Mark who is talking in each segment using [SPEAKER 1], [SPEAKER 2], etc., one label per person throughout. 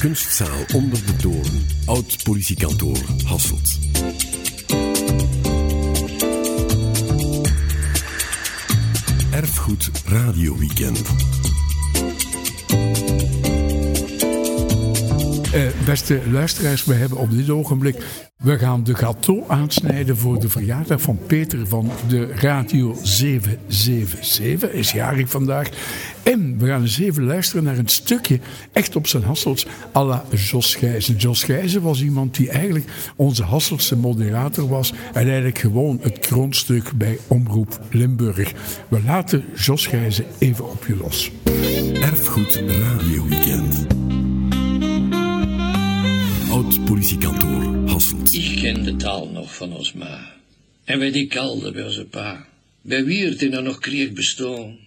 [SPEAKER 1] Kunstzaal onder de toren, oud politiekantoor Hasselt. Erfgoed Radio Weekend.
[SPEAKER 2] Eh, beste luisteraars, we hebben op dit ogenblik. We gaan de gâteau aansnijden voor de verjaardag van Peter van de Radio 777. Is jarig vandaag. En we gaan eens even luisteren naar een stukje, echt op zijn Hassels, à la Jos Gijzen. Jos Gijzen was iemand die eigenlijk onze Hasselse moderator was. En eigenlijk gewoon het grondstuk bij Omroep Limburg. We laten Jos Gijzen even op je los.
[SPEAKER 1] Erfgoed Radio Weekend. Oud politiekantoor Hasselt.
[SPEAKER 3] Ik ken de taal nog van ons ma. En wij die kalde bij onze pa. Bij wie het in er nog kreeg bestoon.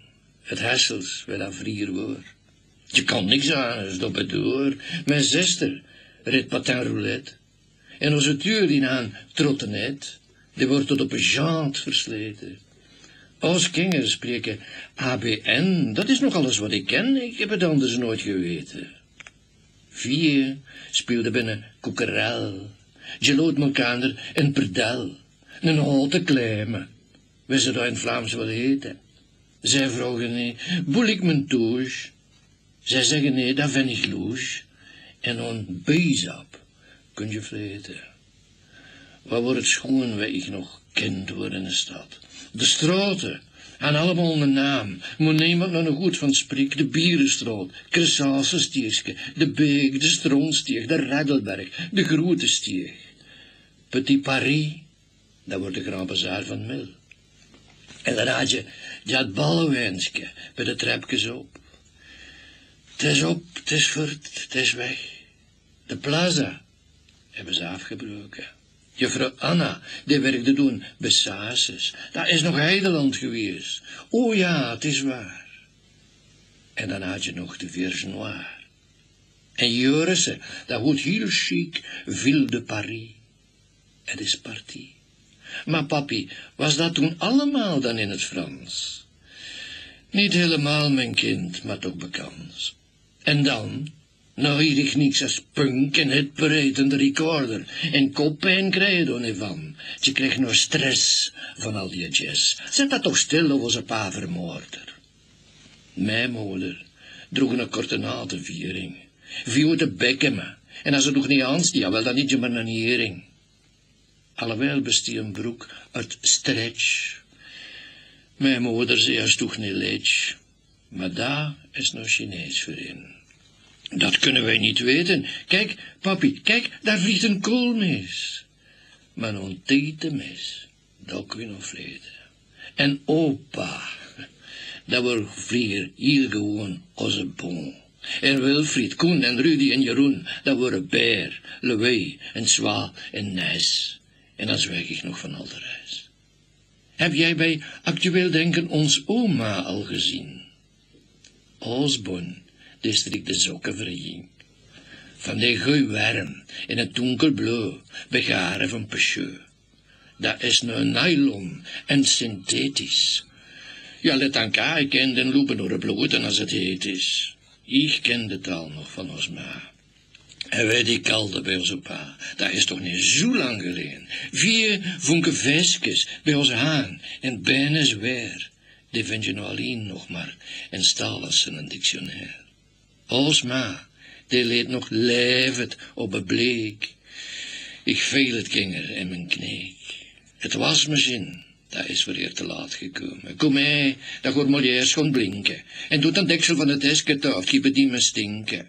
[SPEAKER 3] Het Hessels, bij dat vrier woord. Je kan niks aan, stop het door. Mijn zuster reed patin roulette. En onze tuur die aan trottenet, die wordt tot op een jant versleten. Als kingers spreken ABN, dat is nog alles wat ik ken, ik heb het anders nooit geweten. Vier speelde binnen koekerel, geloot elkaar en perdel, een houten klemme, we ze dat in Vlaams wel heten. Zij vroegen nee, boel ik mijn touche? Zij zeggen nee, dat vind ik loes. En een bezap kun je vleten. Wat wordt het schoon waar ik nog kind word in de stad? De straten, en allemaal een naam. Moet niemand nog goed van spreek. De Bierenstroot, Stierske, de Beek, de Stroonstieg, de Reddelberg, de Grote Stieg. Petit Paris, dat wordt de Grand Bazaar van Mil. En dan had je dat ballenwijnske bij de trapjes op. Het is op, het is voort, het is weg. De plaza hebben ze afgebroken. Juffrouw Anna, die werkte toen bij Sases. Dat is nog Heideland geweest. O ja, het is waar. En dan had je nog de Vierge Noire. En Jorissen, dat wordt heel chic, Ville de Paris. Het is partie. Maar papi, was dat toen allemaal dan in het Frans? Niet helemaal, mijn kind, maar toch bekend. En dan, nou hier ik niks als punk en het bereidende recorder. En koppijn krijg je er niet van. Je krijgt nog stress van al die jazz. Zet dat toch stil over zijn pa vermoorder. Mijn moeder droeg een korte natenviering. Viel de bekken me. En als ze nog niet aanstia, wel dan niet je maar een hering. Alhoewel bestie een broek uit stretch. Mijn moeder zei als toch niet leedje. Maar daar is nog Chinees voor in. Dat kunnen wij niet weten. Kijk, papi, kijk, daar vliegt een koolmees. Maar een mis, dat kun je nog vleten. En opa, dat wordt vlieger hier gewoon als een bon. En Wilfried, Koen en Rudy en Jeroen, dat worden Beer, Louis en Zwa en Nijs. En dan zwijg ik nog van al de reis. Heb jij bij actueel denken ons oma al gezien? Osborne, district de Zokkenvereniging. Van die goeie warm in het donkerblauw, begaren van Peugeot. Dat is nu nylon en synthetisch. Ja, let aan ik ken den lopen door het bloed en als het heet is. Ik ken de taal nog van ons ma. En wij die kalde bij onze pa, dat is toch niet zo lang geleden. Vier vonken visjes bij onze haan en bijna zwaar. Die vind je nou alleen nog maar en staal als een dictionair. Osma, die leed nog levend op een bleek. Ik veel het kinger in mijn kneek. Het was zin, dat is weer te laat gekomen. Kom mee, dat wordt Molière schoon blinken. En doet een deksel van het esket af, die me stinken.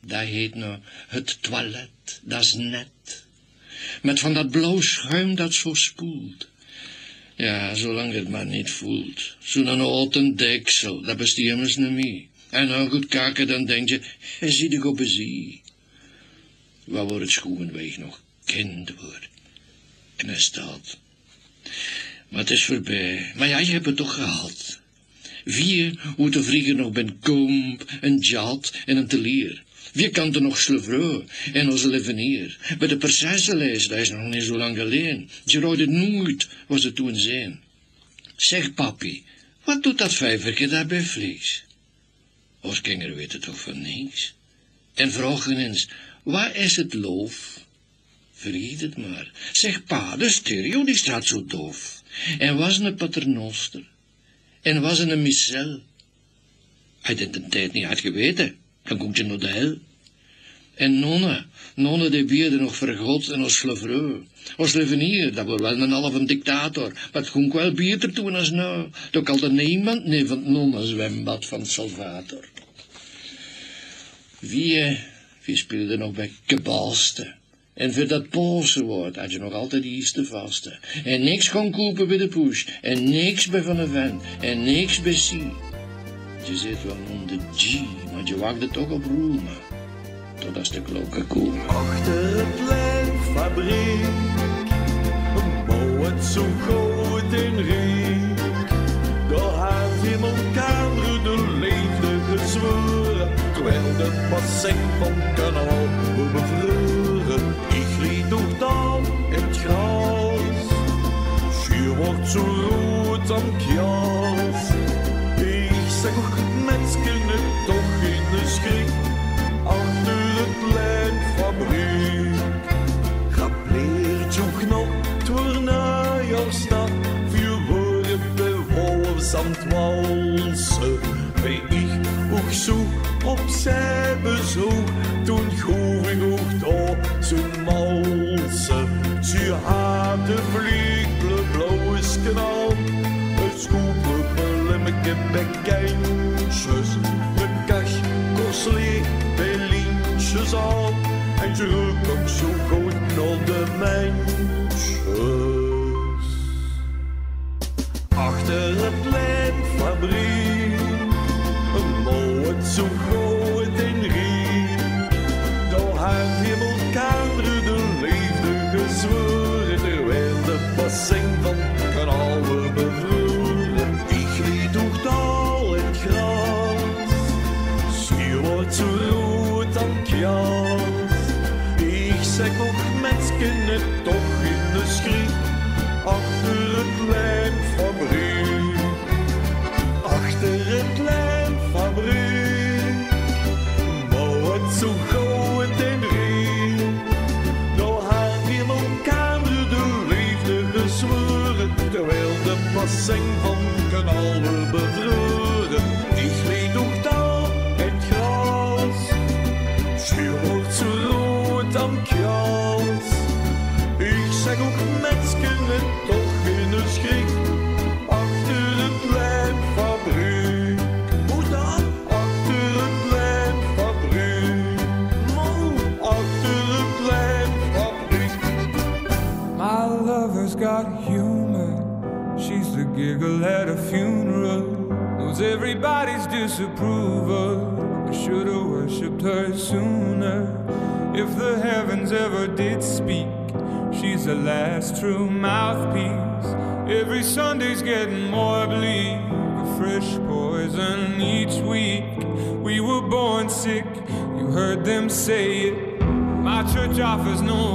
[SPEAKER 3] Dat heet nou het toilet, dat is net. Met van dat blauw schuim dat zo spoelt. Ja, zolang het maar niet voelt. Zo'n oten deksel, dat bestieren ze niet. En nou goed kijken, dan denk je, ziet ik op een zie. Wat wordt het schoenweeg nog kind wordt. En staat. Maar het is voorbij. Maar ja, je hebt het toch gehad. Vier hoe te vliegen nog ben komp, een jat en een telier. Vier kanten nog slevreux en onze levenier. Bij de Persijzenlijst, dat is nog niet zo lang geleden. Je rooide nooit, was het toen zijn. Zeg, papi, wat doet dat vijverke daar bij vlees? Oskinger weet het toch van niks? En vroeg eens, waar is het loof? Vergiet het maar. Zeg pa, de stereo die staat zo doof. En was een paternoster. En was een missel. Hij het een tijd niet had geweten, dan komt je naar de hel. En nonne, nonne die bierde nog vergot en als flevreux. Als levenier, dat wordt wel een halve dictator, maar het wel beter toen als nou. Kan er niemand nee van het nonne zwembad van Salvator. Wie, wie speelde nog bij Kebalste? En voor dat Poolse woord had je nog altijd die eerste vaste. En niks kon kopen bij de push. En niks bij Van de Ven. En niks bij C. Je zit wel onder G, maar je wachtte toch op Roma. Tot als de klokken komen.
[SPEAKER 4] Achter het lijnfabriek, bouw het zo groot en terwijl de passing van kanaal we bevreuren. Ik liet door dan het gras, schuur wordt zo rood aan kjas. Ik zeg ook opzij bezoek, toen groef ik ook door zijn malsen. Ze had de blik, blauwe kanaal, het schoepen, belimmeke bekijntjes, de kach, korslee, bij aan. En je ruikt ook zo goed naar de mensjes.
[SPEAKER 5] Disapproval. I should have worshipped her sooner. If the heavens ever did speak, she's the last true mouthpiece. Every Sunday's getting more bleak. A fresh poison each week. We were born sick, you heard them say it. My church offers no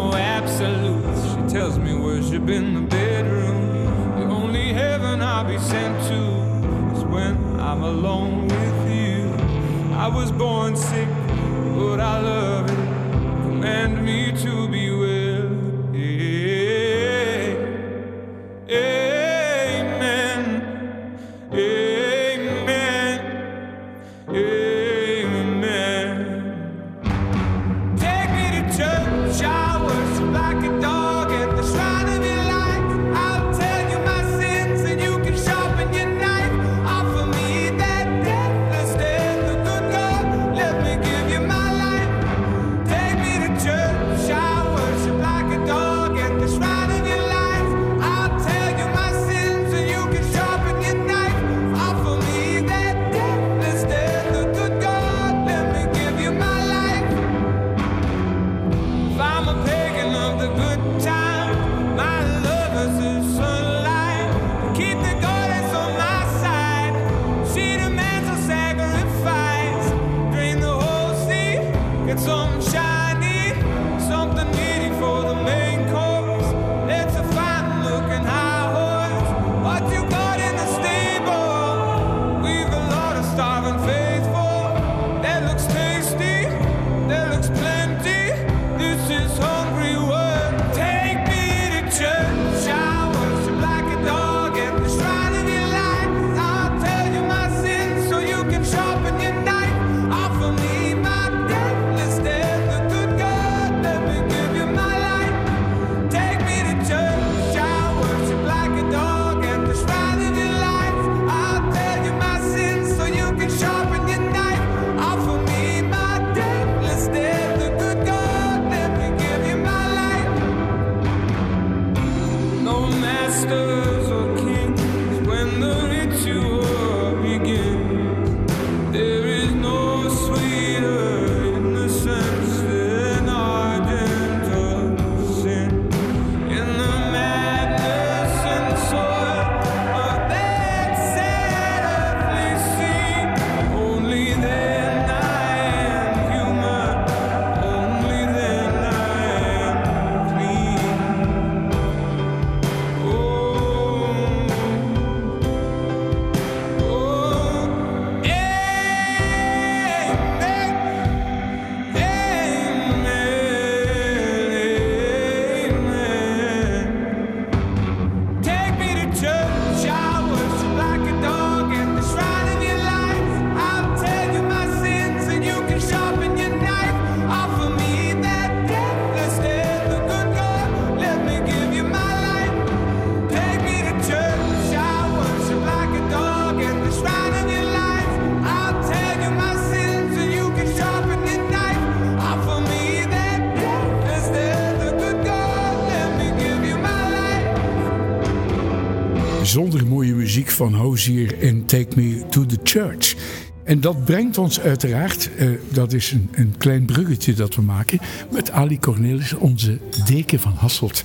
[SPEAKER 2] van Hozier en Take Me to the Church. En dat brengt ons uiteraard, uh, dat is een, een, klein bruggetje dat we maken, met Ali Cornelis, onze deken van Hasselt.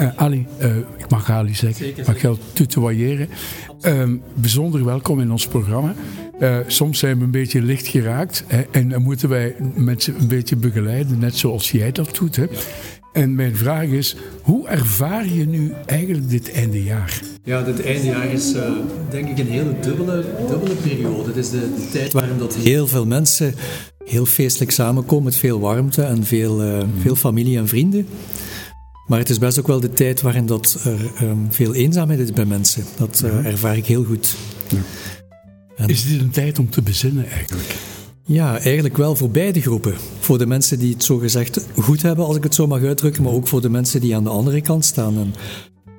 [SPEAKER 2] Uh, Ali, uh, ik mag Ali zeggen, ik mag jou tutoyeren. Ehm, bijzonder welkom in ons programma. soms zijn we een beetje licht geraakt hè, en dan moeten wij mensen een beetje begeleiden, net zoals jij dat doet. Hè. En mijn vraag is, hoe ervaar je nu eigenlijk dit eindejaar?
[SPEAKER 6] Ja, dit eindejaar is uh, denk ik een hele dubbele, dubbele periode. Het is de, de, tijd waarin dat heel veel mensen heel feestelijk samenkomen met veel warmte en veel, uh, veel familie en vrienden. Maar het is best ook wel de tijd waarin dat er um, veel eenzaamheid is bij mensen. Dat uh, ervaar ik heel goed. Ja.
[SPEAKER 2] En, is dit een tijd om te bezinnen eigenlijk?
[SPEAKER 6] Ja, eigenlijk wel voor beide groepen. Voor de mensen die het zo gezegd goed hebben, als ik het zo mag uitdrukken, maar ook voor de mensen die aan de andere kant staan. En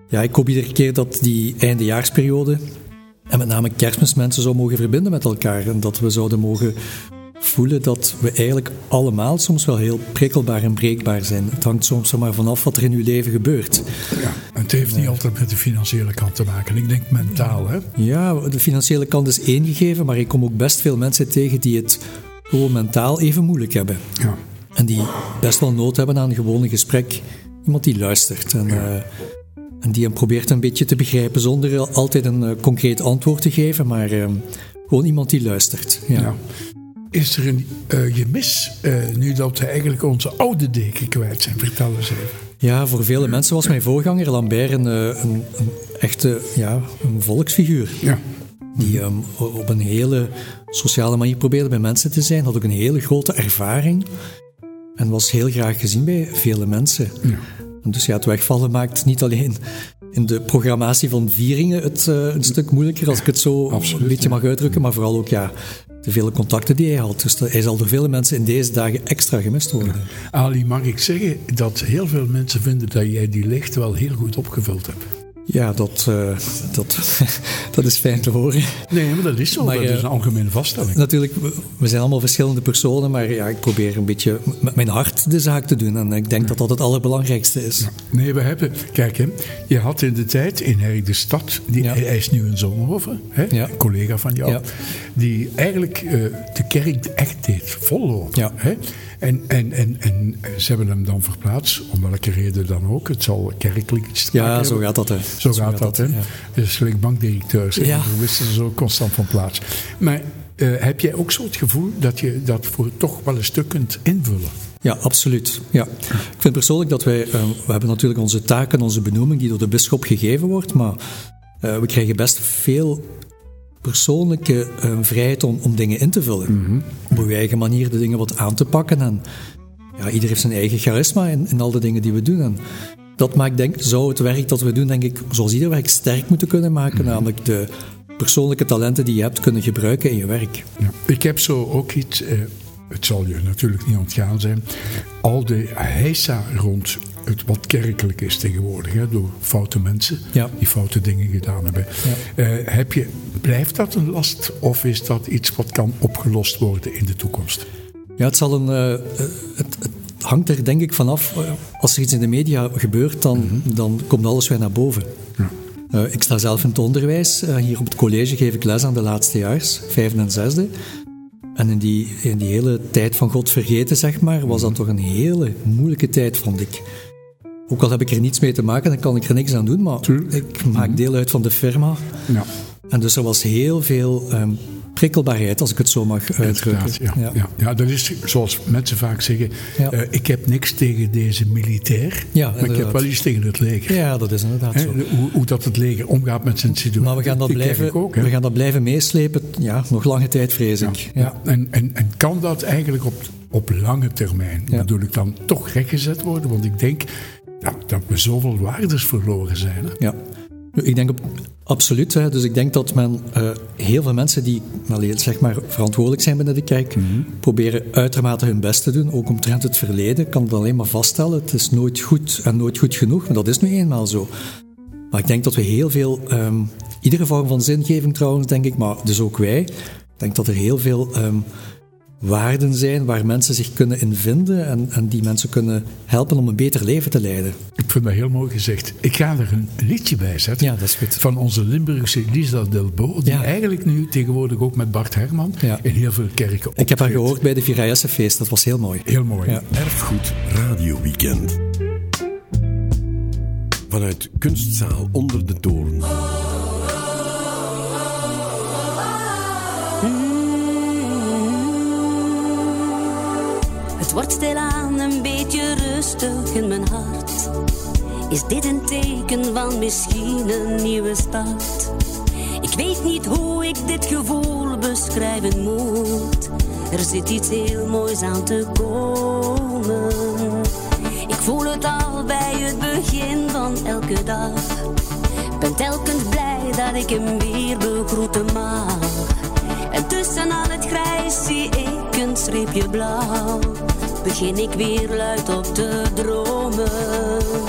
[SPEAKER 6] ja, ik hoop iedere keer dat die eindejaarsperiode en met name kerstmis mensen zo mogen verbinden met elkaar. En dat we zouden mogen voelen dat we eigenlijk allemaal soms wel heel prikkelbaar en breekbaar zijn. Het hangt soms maar vanaf wat er in uw leven gebeurt.
[SPEAKER 2] Ja, het heeft niet altijd met de financiële kant te maken. Ik denk mentaal, hè?
[SPEAKER 6] Ja, de financiële kant is één gegeven, maar ik kom ook best veel mensen tegen die het gewoon mentaal even moeilijk hebben. Ja. En die best wel nood hebben aan een gewone gesprek. Iemand die luistert. En, ja. uh, en die hem probeert een beetje te begrijpen zonder altijd een uh, concreet antwoord te geven, maar uh, gewoon iemand die luistert. Ja. ja.
[SPEAKER 2] Is er een uh, gemis nu dat we eigenlijk onze oude deken kwijt zijn? Vertel eens even.
[SPEAKER 6] Ja, voor vele mensen was mijn voorganger Lambert een, een, een echte ja, een volksfiguur. Ja. Die um, op een hele sociale manier probeerde bij mensen te zijn. Had ook een hele grote ervaring. En was heel graag gezien bij vele mensen. Ja. En dus ja, het wegvallen maakt niet alleen in de programmatie van vieringen het uh, een stuk moeilijker, als ik het zo Absoluut, een beetje mag uitdrukken, maar vooral ook ja, de vele contacten die hij had. Dus hij zal door vele mensen in deze dagen extra gemist worden.
[SPEAKER 2] Ali, mag ik zeggen dat heel veel mensen vinden dat jij die licht wel heel goed opgevuld hebt?
[SPEAKER 6] Ja, dat, uh, dat, dat is fijn te horen.
[SPEAKER 2] Nee, maar dat is zo. Maar, dat is een algemene vaststelling.
[SPEAKER 6] Natuurlijk, we zijn allemaal verschillende personen, maar ja, ik probeer een beetje met mijn hart de zaak te doen. En ik denk dat dat het allerbelangrijkste is. Ja.
[SPEAKER 2] Nee, we hebben... Kijk, hè, je had in de tijd in Herk de Stad, die, ja. hij is nu in Zonhoven, hè, een collega van jou, die eigenlijk uh, de kerk echt deed vollopen. Hè? En, en, en, en ze hebben hem dan verplaatst, om welke reden dan ook. Het zal kerkelijk iets
[SPEAKER 6] Ja, zo gaat dat. Hè.
[SPEAKER 2] Zo, zo gaat, dat. hè. Ja. Dus gelijk bankdirecteurs. Ja. Wisten ze zo constant van plaats. Maar uh, heb jij ook zo het gevoel dat je dat voor toch wel een stuk kunt invullen?
[SPEAKER 6] Ja, absoluut. Ja. Ik vind persoonlijk dat wij, uh, we hebben natuurlijk onze taken, onze benoeming die door de bisschop gegeven wordt, maar uh, we krijgen best veel persoonlijke uh, vrijheid om, om dingen in te vullen. Mm -hmm. Op uw eigen manier de dingen wat aan te pakken. En ja, ieder heeft zijn eigen charisma in, in al de dingen die we doen. En dat maakt, denk zou het werk dat we doen, denk ik, zoals ieder werk sterk moeten kunnen maken. Mm -hmm. Namelijk de persoonlijke talenten die je hebt kunnen gebruiken in je werk.
[SPEAKER 2] Ja. Ik heb zo ook iets... Uh het zal je natuurlijk niet ontgaan zijn, al de heisa rond het wat kerkelijk is tegenwoordig, hè, door foute mensen ja. die foute dingen gedaan hebben. Ja. Uh, heb je, blijft dat een last of is dat iets wat kan opgelost worden in de toekomst?
[SPEAKER 6] Ja, het zal een. Uh, het, het, hangt er denk ik vanaf. Als er iets in de media gebeurt, dan, mm -hmm. dan komt alles weer naar boven. Ja. Uh, ik sta zelf in het onderwijs. hier op het college geef ik les aan de laatste jaars, vijfde en zesde. En in die, in die hele tijd van God vergeten, zeg maar, was dat toch een hele moeilijke tijd, vond ik. Ook al heb ik er niets mee te maken, dan kan ik er niks aan doen, maar ik maak deel uit van de firma. Ja. En dus er was heel veel um, prikkelbaarheid, als ik het zo mag uitdrukken.
[SPEAKER 2] Ja, ja. Ja. ja, dat is zoals mensen vaak zeggen: ja. uh, ik heb niks tegen deze militair, maar ik heb wel iets tegen het leger.
[SPEAKER 6] Ja, dat is inderdaad He, zo.
[SPEAKER 2] Hoe, hoe, dat het leger omgaat met zijn situatie.
[SPEAKER 6] Maar we gaan dat, blijven, ook, we gaan dat blijven meeslepen, ja, nog lange tijd, vrees ik.
[SPEAKER 2] Ja, En, en, en kan dat eigenlijk op, op lange termijn, bedoel ik dan, toch rechtgezet worden? Want ik denk ja, dat we zoveel waardes verloren zijn. Hè?
[SPEAKER 6] Ja. Ik denk op, absoluut. Hè. Dus ik denk dat men uh, heel veel mensen die zeg maar, verantwoordelijk zijn binnen de kerk, mm -hmm. proberen uitermate hun best te doen. Ook omtrent het verleden kan het alleen maar vaststellen. Het is nooit goed en nooit goed genoeg, maar dat is nu eenmaal zo. Maar ik denk dat we heel veel, um, iedere vorm van zingeving trouwens, denk ik, maar dus ook wij, ik denk dat er heel veel um, waarden zijn waar mensen zich kunnen in vinden en, en die mensen kunnen helpen om een beter leven te leiden.
[SPEAKER 2] Ik vind dat heel mooi gezegd. Ik ga er een liedje bij zetten.
[SPEAKER 6] Ja, dat is goed.
[SPEAKER 2] Van onze Limburgse Lisa Delbo, die
[SPEAKER 6] Ja.
[SPEAKER 2] eigenlijk nu tegenwoordig ook met Bart Herman
[SPEAKER 6] Ja.
[SPEAKER 2] in heel veel kerken
[SPEAKER 6] Ik heb haar
[SPEAKER 2] optreedt.
[SPEAKER 6] gehoord bij de Virajessenfeest, dat was heel mooi.
[SPEAKER 2] Heel mooi.
[SPEAKER 6] Ja.
[SPEAKER 1] Erfgoed Radio Weekend. Vanuit Kunstzaal onder de toren.
[SPEAKER 7] Het wordt stilaan een beetje rustig in mijn hart. Is dit een teken van misschien een nieuwe start? Ik weet niet hoe ik dit gevoel beschrijven moet. Er zit iets heel moois aan te komen. Ik voel het al bij het begin van elke dag. Ben telkens blij dat ik hem weer begroeten mag. En tussen al het grijs zie ik een streepje blauw. Begin ik weer luid op te dromen.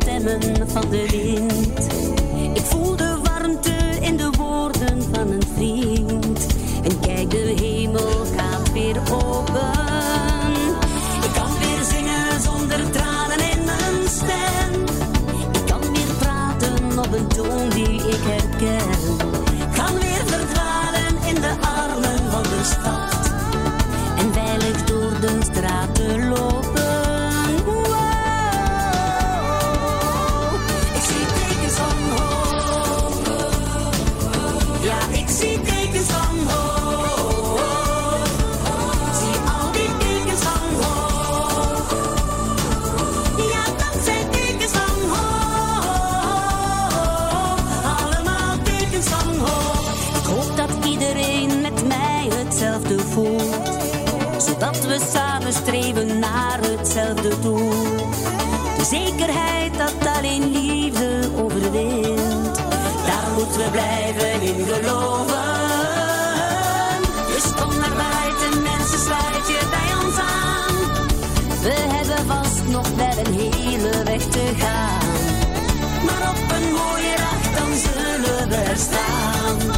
[SPEAKER 7] Stemmen van de wind. De zekerheid dat alleen liefde overwint. Daar moeten we blijven in geloven. Dus kom naar buiten, mensen, sluit je bij ons aan. We hebben vast nog wel een hele weg te gaan. Maar op een mooie dag, dan zullen we er staan.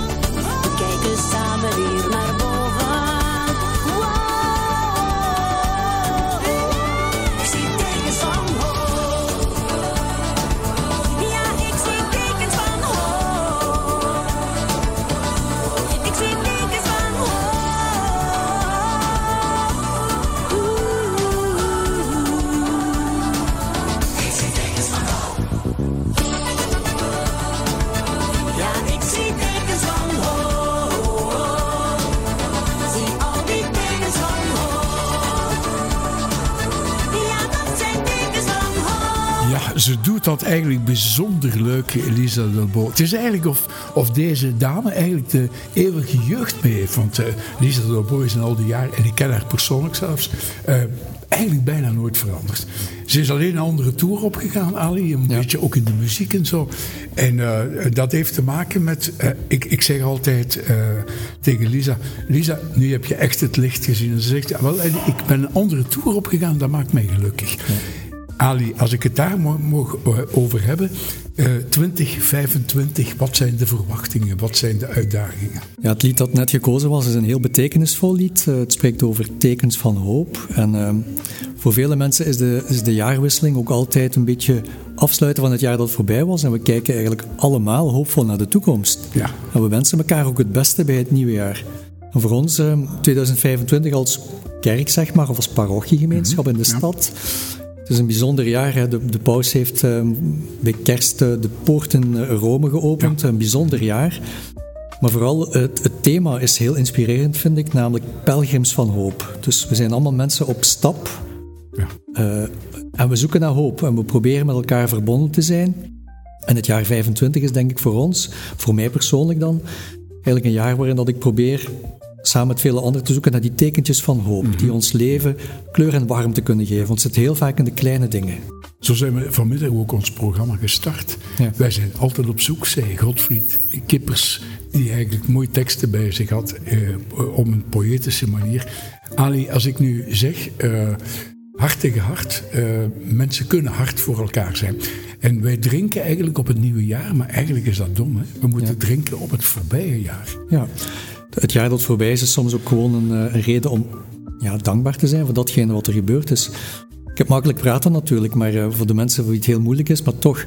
[SPEAKER 2] Doet dat eigenlijk bijzonder leuk, Elisa Delbo. Het is eigenlijk of, of deze dame eigenlijk de eeuwige jeugd mee heeft. Want eh Lisa Delbo is in al die jaren, en ik ken haar persoonlijk zelfs, eh, eigenlijk bijna nooit veranderd. Ze is alleen een andere tour opgegaan, Ali, een beetje ook in de muziek en zo. En eh, dat heeft te maken met, ik, ik zeg altijd tegen Lisa, Lisa, nu heb je echt het licht gezien. En ze zegt, ja, wel, ik ben een andere tour opgegaan, dat maakt mij gelukkig. Ali, als ik het daar mag eh, over hebben, eh 2025, wat zijn de verwachtingen, wat zijn de uitdagingen?
[SPEAKER 6] Ja, het lied dat net gekozen was is een heel betekenisvol lied. Eh, het spreekt over tekens van hoop. En ehm, voor vele mensen is de, is de jaarwisseling ook altijd een beetje afsluiten van het jaar dat voorbij was. En we kijken eigenlijk allemaal hoopvol naar de toekomst.
[SPEAKER 2] Ja.
[SPEAKER 6] En we wensen elkaar ook het beste bij het nieuwe jaar. En voor ons, ehm, 2025 als kerk, zeg maar, of als parochiegemeenschap in de stad. Het is een bijzonder jaar. Hè. De, de paus heeft ehm, bij kerst eh, de poorten Rome geopend. Een bijzonder jaar. Maar vooral het, het thema is heel inspirerend, vind ik, namelijk pelgrims van hoop. Dus we zijn allemaal mensen op stap
[SPEAKER 2] Ja.
[SPEAKER 6] eh, en we zoeken naar hoop en we proberen met elkaar verbonden te zijn. En het jaar 25 is denk ik voor ons, voor mij persoonlijk dan, eigenlijk een jaar waarin dat ik probeer samen met vele anderen te zoeken naar die tekentjes van hoop,
[SPEAKER 2] Mhm.
[SPEAKER 6] die ons leven kleur en warmte kunnen geven. Want het zit heel vaak in de kleine dingen.
[SPEAKER 2] Zo zijn we vanmiddag ook ons programma gestart.
[SPEAKER 6] Ja.
[SPEAKER 2] Wij zijn altijd op zoek, zei Godfried Kippers, die eigenlijk mooie teksten bij zich had, eh, op een poëtische manier. Ali, als ik nu zeg, eh, hart tegen hart, eh, mensen kunnen hard voor elkaar zijn. En wij drinken eigenlijk op het nieuwe jaar, maar eigenlijk is dat dom. Hè? We moeten drinken op het voorbije jaar.
[SPEAKER 6] Ja. Het jaar dat voorbij is, is soms ook gewoon een, eh, een reden om ja, dankbaar te zijn voor datgene wat er gebeurd is. Ik heb makkelijk praten natuurlijk, maar eh, voor de mensen voor wie het heel moeilijk is, maar toch,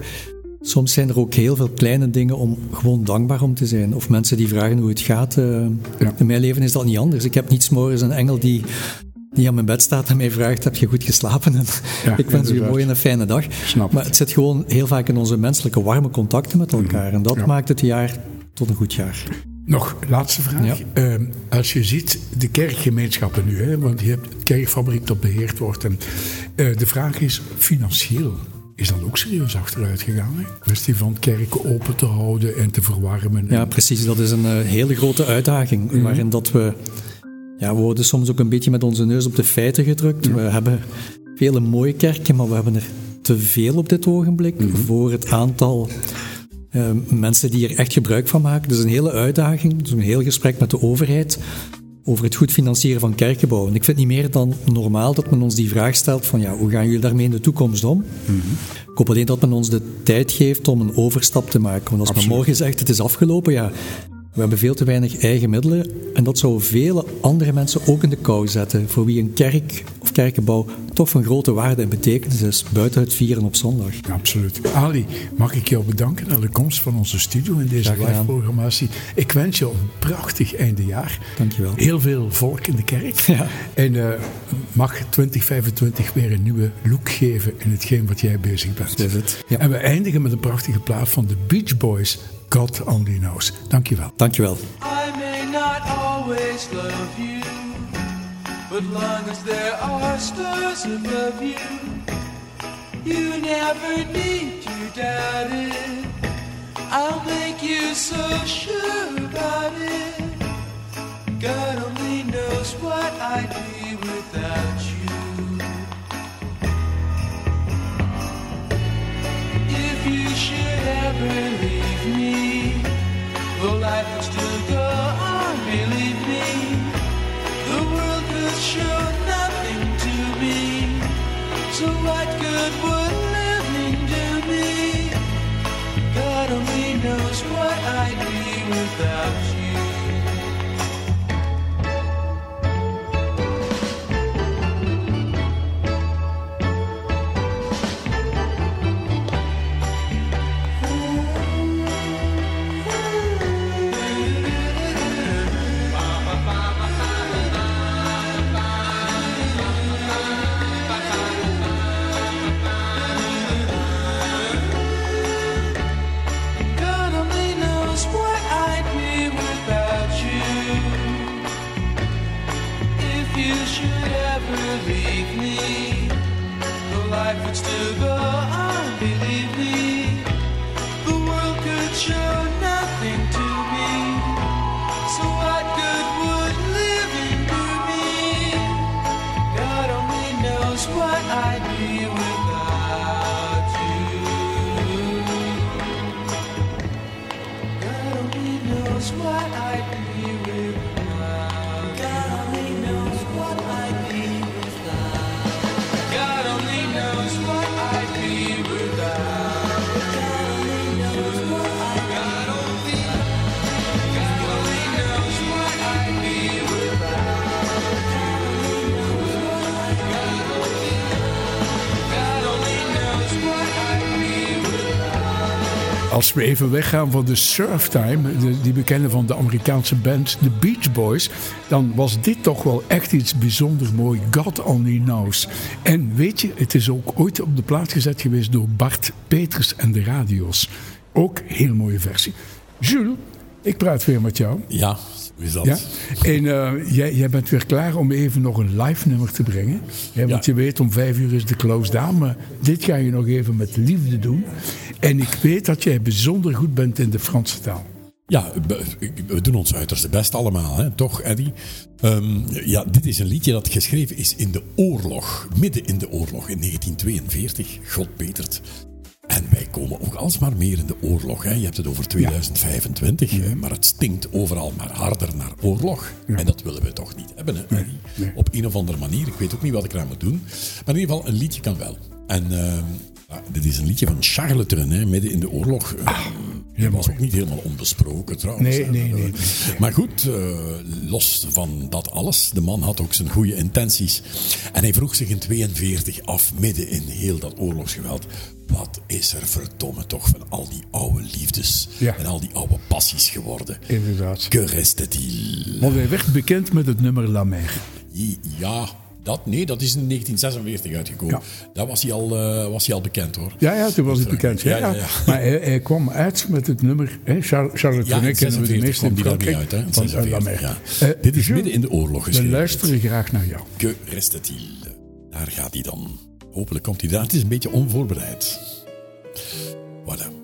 [SPEAKER 6] soms zijn er ook heel veel kleine dingen om gewoon dankbaar om te zijn. Of mensen die vragen hoe het gaat. eh,
[SPEAKER 2] Ja.
[SPEAKER 6] In mijn leven is dat niet anders. Ik heb niet 's morgens een engel die, die aan mijn bed staat en mij vraagt, heb je goed geslapen? En
[SPEAKER 2] Ja,
[SPEAKER 6] ik wens u een mooie en een fijne dag.
[SPEAKER 2] Snap
[SPEAKER 6] maar
[SPEAKER 2] het.
[SPEAKER 6] zit gewoon heel vaak in onze menselijke warme contacten met elkaar. En dat
[SPEAKER 2] Ja.
[SPEAKER 6] maakt het jaar tot een goed jaar.
[SPEAKER 2] Nog, laatste vraag.
[SPEAKER 6] Ja.
[SPEAKER 2] Eh, als je ziet de kerkgemeenschappen nu, hè, want je hebt het kerkfabriek dat beheerd wordt. En, eh, de vraag is, financieel, is dat ook serieus achteruit gegaan? Hè? Kwestie van kerken open te houden en te verwarmen.
[SPEAKER 6] Ja, precies. Dat is een eh, hele grote uitdaging.
[SPEAKER 2] Mhm.
[SPEAKER 6] Waarin dat we... Ja, we worden soms ook een beetje met onze neus op de feiten gedrukt. We hebben vele mooie kerken, maar we hebben er te veel op dit ogenblik
[SPEAKER 2] Mhm.
[SPEAKER 6] voor het aantal eh, mensen die er echt gebruik van maken. Dus een hele uitdaging. Dus een heel gesprek met de overheid over het goed financieren van kerkenbouw. En ik vind niet meer dan normaal dat men ons die vraag stelt van ja, hoe gaan jullie daarmee in de toekomst om? Ik hoop alleen dat men ons de tijd geeft om een overstap te maken. Want als men morgen zegt het is afgelopen, ja, we hebben veel te weinig eigen middelen. En dat zou vele andere mensen ook in de kou zetten. Voor wie een kerk of kerkenbouw toch van grote waarde en betekenis is, buiten het vieren op zondag.
[SPEAKER 2] Ja, absoluut. Ali, mag ik jou bedanken aan de komst van onze studio in deze live-programmatie. Ik wens je een prachtig eindejaar.
[SPEAKER 6] Dankjewel.
[SPEAKER 2] Heel veel volk in de kerk.
[SPEAKER 6] Ja.
[SPEAKER 2] En eh, mag 2025 weer een nieuwe look geven in hetgeen wat jij bezig bent.
[SPEAKER 6] Zo is het. Ja.
[SPEAKER 2] En we eindigen met een prachtige plaat van de Beach Boys, God Only Knows. Dankjewel.
[SPEAKER 6] Dankjewel.
[SPEAKER 8] I may not always love you, but long as there are stars above you, you never need to doubt it. I'll make you so sure about it. God only knows what I'd be without you. You should ever leave me, life would still go on, believe me, the world show nothing to me. So what good would living do me? God only knows what I'd be without
[SPEAKER 2] Als we even weggaan van de surftime, de- die we kennen van de Amerikaanse band The Beach Boys, dan was dit toch wel echt iets bijzonder mooi. God Only Knows. En weet je, het is ook ooit op de plaat gezet geweest door Bart Peters en de Radio's. Ook een heel mooie versie. Jules, ik praat weer met jou.
[SPEAKER 9] Ja, hoe is dat?
[SPEAKER 2] Ja? En eh, jij, jij bent weer klaar om even nog een live nummer te brengen. Ja, want
[SPEAKER 9] Ja.
[SPEAKER 2] je weet, om vijf uur is de close down. Maar dit ga je nog even met liefde doen. En ik weet dat jij bijzonder goed bent in de Franse taal.
[SPEAKER 9] Ja, we, we doen ons uiterste best allemaal, hè? toch, Eddy? Ehm, ja, dit is een liedje dat geschreven is in de oorlog, midden in de oorlog, in 1942. God betert. En wij komen ook alsmaar meer in de oorlog. Hè. Je hebt het over 2025, hè, maar het stinkt overal maar harder naar oorlog. En dat willen we toch niet hebben, hè? Op een of andere manier. Ik weet ook niet wat ik eraan moet doen. Maar in ieder geval, een liedje kan wel. En ehm, dit is een liedje van Charlatan, hè, midden in de oorlog. Dat was ook niet helemaal onbesproken trouwens.
[SPEAKER 2] Nee, nee, nee, nee.
[SPEAKER 9] Maar goed, eh, los van dat alles, de man had ook zijn goede intenties. En hij vroeg zich in 42 af, midden in heel dat oorlogsgeweld, wat is er verdomme toch van al die oude liefdes
[SPEAKER 2] Ja.
[SPEAKER 9] en al die oude passies geworden?
[SPEAKER 2] Inderdaad.
[SPEAKER 9] Que reste-t-il?
[SPEAKER 2] Want hij werd bekend met het nummer La Mer.
[SPEAKER 9] Ja, dat, nee, dat is in 1946 uitgekomen.
[SPEAKER 2] Ja.
[SPEAKER 9] Daar was hij, al, eh, was hij al bekend hoor.
[SPEAKER 2] Ja, ja, toen was het bekend. Ja,
[SPEAKER 9] Ja, ja.
[SPEAKER 2] Maar hij, hij kwam uit met het nummer. Hè, Char Charlotte
[SPEAKER 9] Ja,
[SPEAKER 2] kennen we de
[SPEAKER 9] 46
[SPEAKER 2] meeste in Frankrijk.
[SPEAKER 9] niet uit, hè?
[SPEAKER 2] Van, eh,
[SPEAKER 9] 46,
[SPEAKER 2] La
[SPEAKER 9] ja.
[SPEAKER 2] Mer.
[SPEAKER 9] Dit is midden in de oorlog
[SPEAKER 2] We
[SPEAKER 9] geschreven.
[SPEAKER 2] luisteren graag naar jou.
[SPEAKER 9] Que reste-t-il? Daar gaat hij dan. Hopelijk komt hij daar. Het is een beetje onvoorbereid. Voilà.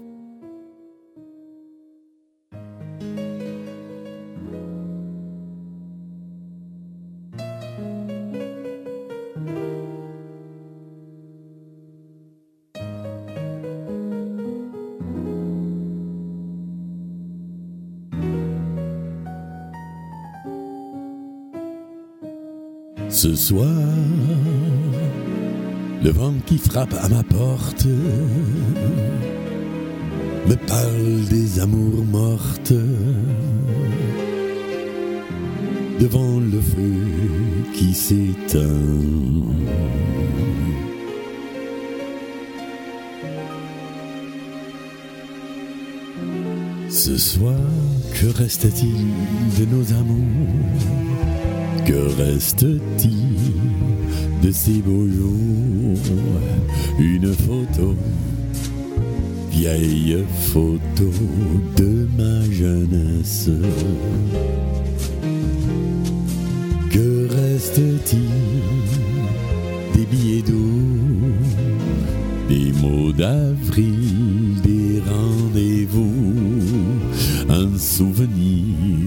[SPEAKER 9] Ce soir, le vent qui frappe à ma porte me parle des amours mortes devant le feu qui s'éteint. Ce soir, que reste-t-il de nos amours? Que reste-t-il de ces beaux jours Une photo, vieille photo de ma jeunesse. Que reste-t-il des billets d'eau, des mots d'avril, des rendez-vous, un souvenir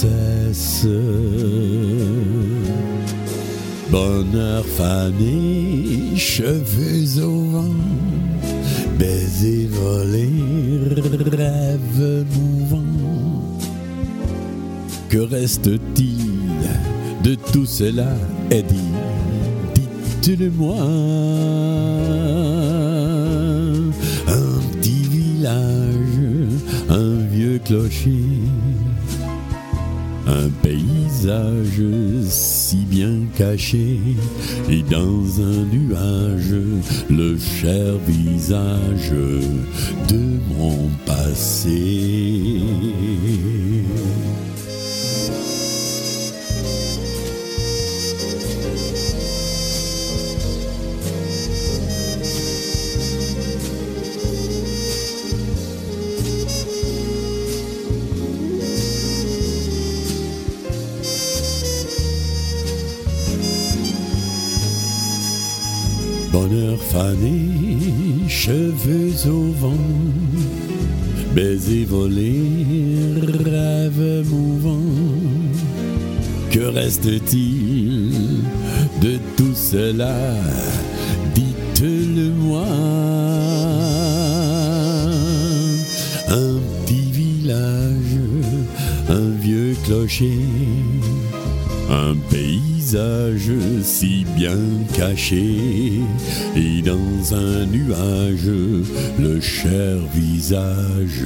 [SPEAKER 9] cesse. Bonheur fané, cheveux au vent, baiser volé, rêve mouvant. Que reste-t-il de tout cela, Eddie? Dites-le-moi. Un petit village, un vieux clocher, un paysage si bien caché, et dans un nuage, le cher visage de mon passé. Bonheur fané, cheveux au vent, baiser volé, rêve mouvant. Que reste-t-il de tout cela? Dites-le-moi. Un petit village, un vieux clocher, un si bien caché, et dans un nuage, le cher visage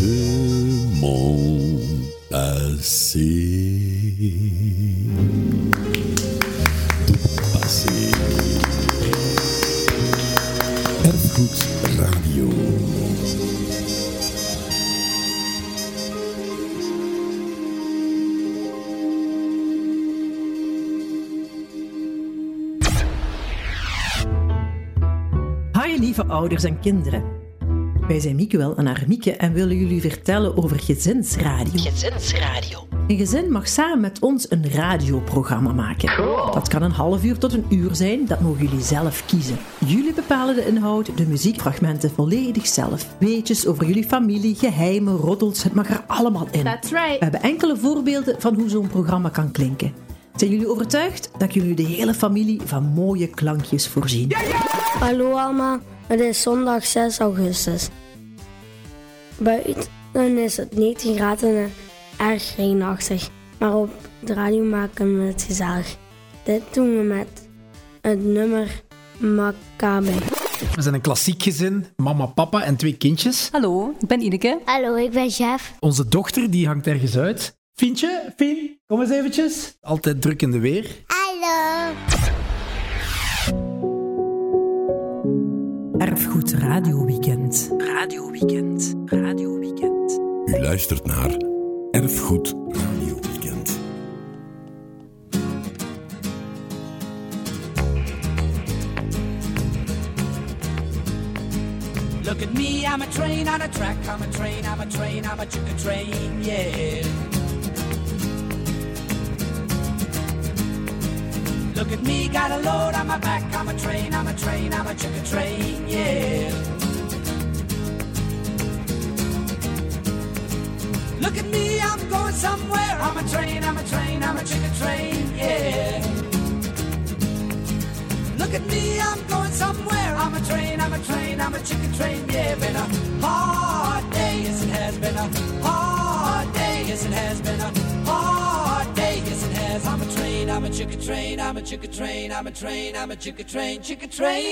[SPEAKER 9] de mon passé.
[SPEAKER 10] Ouders en kinderen. Wij zijn Mieke wel en haar Mieke en willen jullie vertellen over Gezinsradio. Gezinsradio. Een gezin mag samen met ons een radioprogramma maken. Dat kan een half uur tot een uur zijn, dat mogen jullie zelf kiezen. Jullie bepalen de inhoud, de muziekfragmenten volledig zelf. Weetjes over jullie familie, geheimen, roddels, het mag er allemaal in.
[SPEAKER 11] That's right.
[SPEAKER 10] We hebben enkele voorbeelden van hoe zo'n programma kan klinken. Zijn jullie overtuigd dat jullie de hele familie van mooie klankjes voorzien?
[SPEAKER 11] Hallo allemaal, het is zondag 6 augustus. Buiten is het 19 graden en erg regenachtig, maar op de radio maken we het gezellig. Dit doen we met het nummer Maccabi.
[SPEAKER 12] We zijn een klassiek gezin, mama, papa en twee kindjes.
[SPEAKER 13] Hallo, ik ben Ineke.
[SPEAKER 11] Hallo, ik ben Jeff.
[SPEAKER 12] Onze dochter die hangt ergens uit. Fientje, Fien, kom eens eventjes. Altijd druk in de weer.
[SPEAKER 11] Hallo.
[SPEAKER 10] Erfgoed Radio Weekend. Radio Weekend. Radio Weekend.
[SPEAKER 1] U luistert naar Erfgoed Radio Weekend.
[SPEAKER 14] Look at me, I'm a train on a track, I'm a train, I'm a train, I'm a chicken train, yeah. Look at me, got a load on my back, I'm a train, I'm a train, I'm a chicken train, yeah. Look at me, I'm going somewhere, I'm a train, I'm a train, I'm a chicken train, yeah. Look at me, I'm going somewhere. I'm a train, I'm a train, I'm a chicken train. Yeah, been a hard day, yes it has been a hard day, yes it has been a hard has. I'm a train, I'm a chicken train, I'm a chicken train, I'm a train, I'm a chicken train, chicken train.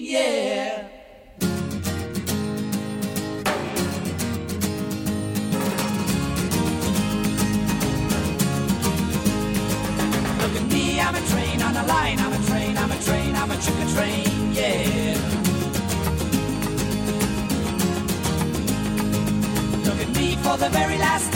[SPEAKER 14] Yeah. Look at me, I'm a train on a line, I'm a train, I'm a train, I'm a chicken train, yeah. Look at me for the very last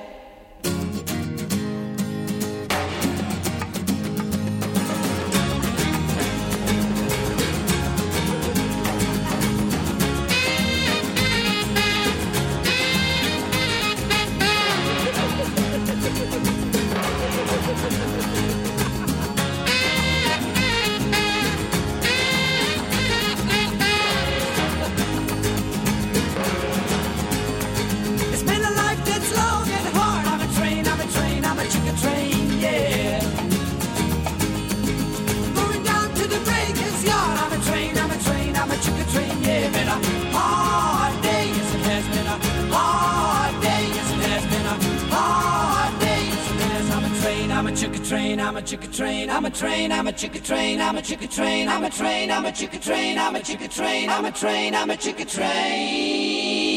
[SPEAKER 14] Chicken train, I'm a chicken train, I'm a train, I'm a chicken train, I'm a chicken train, I'm a train, I'm a chicken train. Train.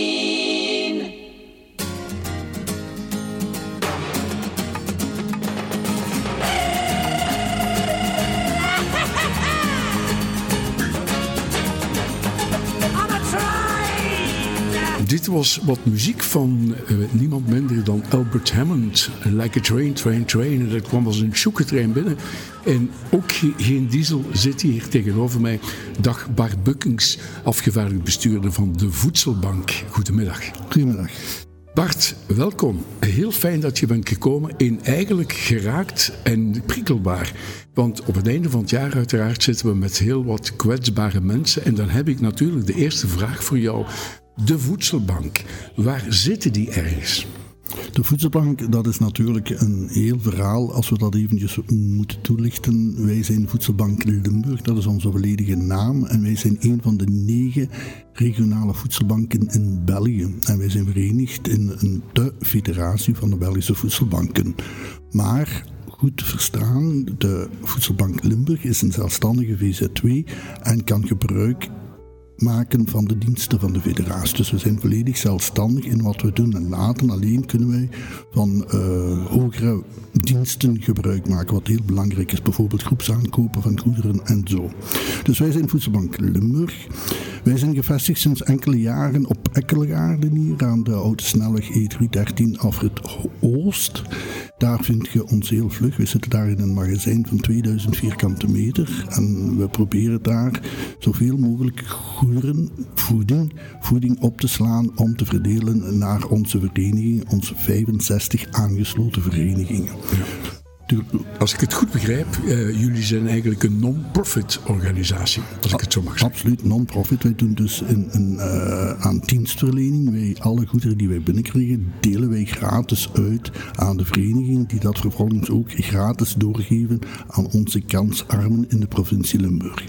[SPEAKER 2] Dit was wat muziek van eh, niemand minder dan Albert Hammond. Like a train, train, train. En dat kwam als een choeketrein binnen. En ook ge- geen diesel zit hier tegenover mij. Dag Bart Bukkings, afgevaardigd bestuurder van de Voedselbank. Goedemiddag.
[SPEAKER 15] Goedemiddag.
[SPEAKER 2] Bart, welkom. Heel fijn dat je bent gekomen in eigenlijk geraakt en prikkelbaar. Want op het einde van het jaar uiteraard zitten we met heel wat kwetsbare mensen. En dan heb ik natuurlijk de eerste vraag voor jou. De voedselbank, waar zitten die ergens?
[SPEAKER 15] De voedselbank, dat is natuurlijk een heel verhaal. Als we dat eventjes moeten toelichten. Wij zijn Voedselbank Limburg, dat is onze volledige naam. En wij zijn een van de negen regionale voedselbanken in België. En wij zijn verenigd in een, de federatie van de Belgische voedselbanken. Maar goed verstaan, de Voedselbank Limburg is een zelfstandige VZW en kan gebruik maken van de diensten van de federatie. Dus we zijn volledig zelfstandig in wat we doen en laten. Alleen kunnen wij van eh, hogere diensten gebruik maken, wat heel belangrijk is. Bijvoorbeeld groepsaankopen van goederen en zo. Dus wij zijn Voedselbank Limburg. Wij zijn gevestigd sinds enkele jaren op Ekkelegaarden hier aan de oude snelweg E313 Afrit Oost. Daar vind je ons heel vlug. We zitten daar in een magazijn van 2000 vierkante meter en we proberen daar zoveel mogelijk goederen, voeding, voeding op te slaan om te verdelen naar onze verenigingen, onze 65 aangesloten verenigingen.
[SPEAKER 2] Als ik het goed begrijp, eh, jullie zijn eigenlijk een non-profit organisatie, als ik het zo mag zeggen.
[SPEAKER 15] Absoluut non-profit. Wij doen dus een, een, eh, aan dienstverlening. Wij, alle goederen die wij binnenkrijgen, delen wij gratis uit aan de vereniging, die dat vervolgens ook gratis doorgeven aan onze kansarmen in de provincie Limburg.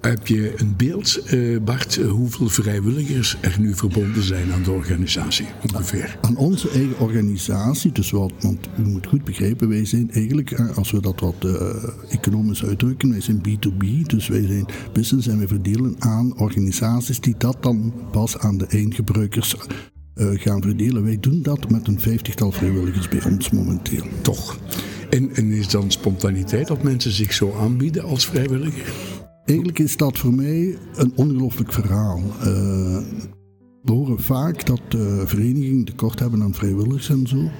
[SPEAKER 2] Heb je een beeld, eh, Bart, eh, hoeveel vrijwilligers er nu verbonden zijn aan de organisatie ongeveer?
[SPEAKER 15] Aan onze eigen organisatie, dus wat, want u moet goed begrijpen, wij zijn eigenlijk, eh, als we dat wat economisch uitdrukken, wij zijn B2B, dus wij zijn business en wij verdelen aan organisaties die dat dan pas aan de eindgebruikers gaan verdelen. Wij doen dat met een vijftigtal vrijwilligers bij ons momenteel.
[SPEAKER 2] Toch. En, en is dan spontaniteit dat mensen zich zo aanbieden als vrijwilliger?
[SPEAKER 15] Eigenlijk is dat voor mij een ongelooflijk verhaal. Eh, we horen vaak dat uh, verenigingen tekort hebben aan vrijwilligers en zo.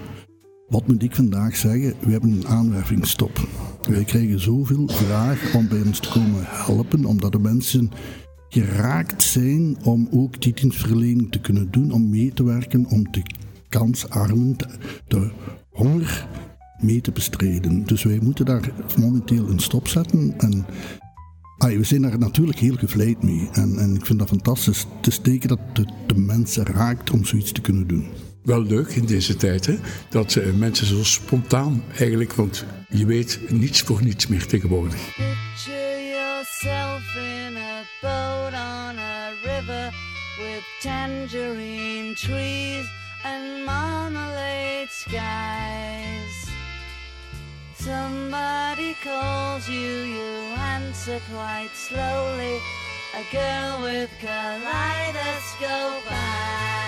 [SPEAKER 15] Wat moet ik vandaag zeggen? We hebben een aanwervingsstop. Wij krijgen zoveel vraag om bij ons te komen helpen, omdat de mensen geraakt zijn om ook die dienstverlening te kunnen doen, om mee te werken, om de kansarmen, de, de honger mee te bestrijden. Dus wij moeten daar momenteel een stop zetten en Ah, we zijn daar natuurlijk heel gevleid mee. En, en ik vind dat fantastisch. Het is teken dat het de mensen raakt om zoiets te kunnen doen.
[SPEAKER 2] Wel leuk in deze tijd, hè? Dat eh, mensen zo spontaan eigenlijk, want je weet niets voor niets meer tegenwoordig.
[SPEAKER 13] Picture yourself in a boat on a river with tangerine trees and marmalade skies. Somebody calls you, you answer quite slowly. A girl with kaleidoscope eyes.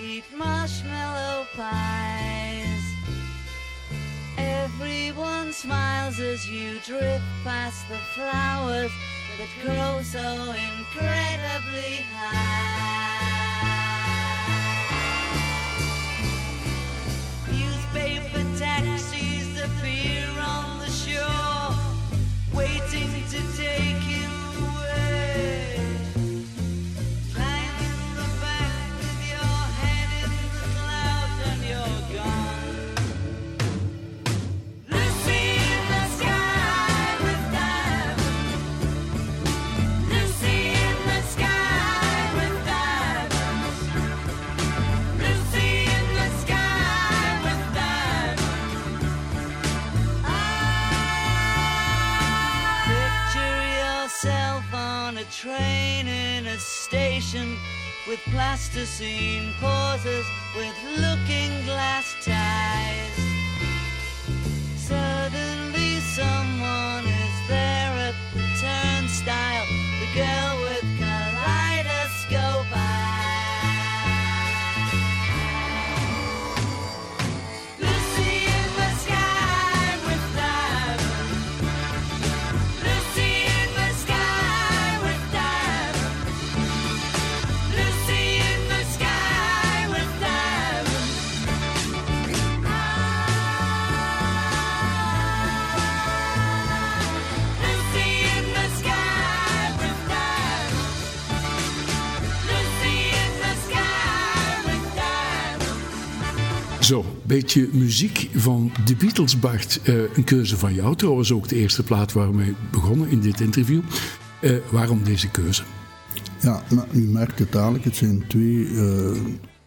[SPEAKER 13] Eat marshmallow pies. Everyone smiles as you drift past the flowers that grow so incredibly high. Newspaper taxis appear on the shore, waiting to take The scene pauses
[SPEAKER 2] beetje muziek van de Beatles, Bart. Eh, een keuze van jou trouwens, ook de eerste plaat waar we begonnen in dit interview. Eh, waarom deze keuze?
[SPEAKER 15] Ja, nou, u merkt het dadelijk. Het zijn twee eh,